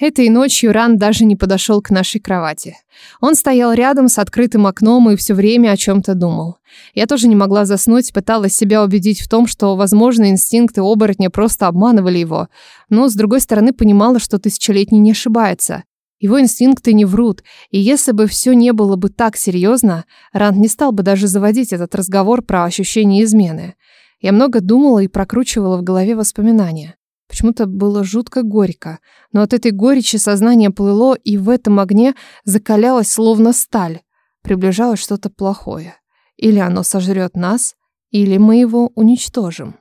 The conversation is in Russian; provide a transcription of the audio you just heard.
Этой ночью Ран даже не подошел к нашей кровати. Он стоял рядом с открытым окном и все время о чем-то думал. Я тоже не могла заснуть, пыталась себя убедить в том, что, возможно, инстинкты оборотня просто обманывали его. Но, с другой стороны, понимала, что тысячелетний не ошибается. Его инстинкты не врут, и если бы все не было бы так серьезно, Ранд не стал бы даже заводить этот разговор про ощущение измены. Я много думала и прокручивала в голове воспоминания. Почему-то было жутко горько, но от этой горечи сознание плыло, и в этом огне закалялось словно сталь. Приближалось что-то плохое. Или оно сожрет нас, или мы его уничтожим.